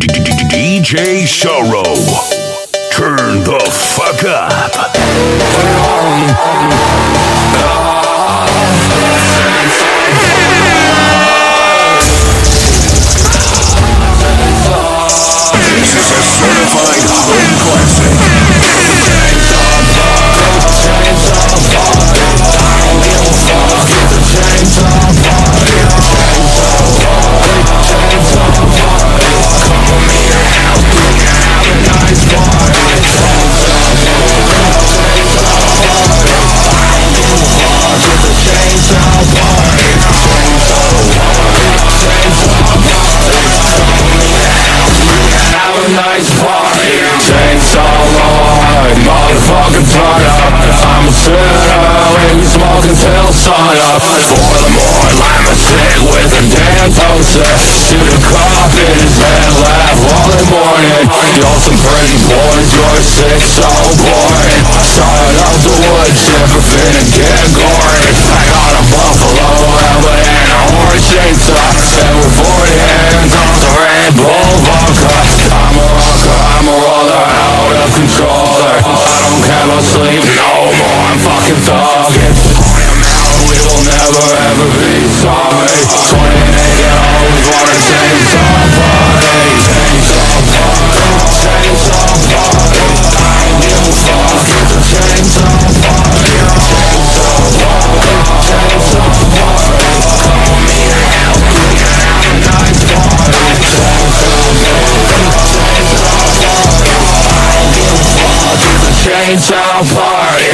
DJ Sorrow. Turn the fuck up. Nice party Chainsaw Lord, motherfucking turn up I'm a sinner when you smoke until sun up For the more lime a stick with a damn toaster Shoot a cop in his head, laugh all the morning. You're some pretty boys, you're sick, so Rachel park.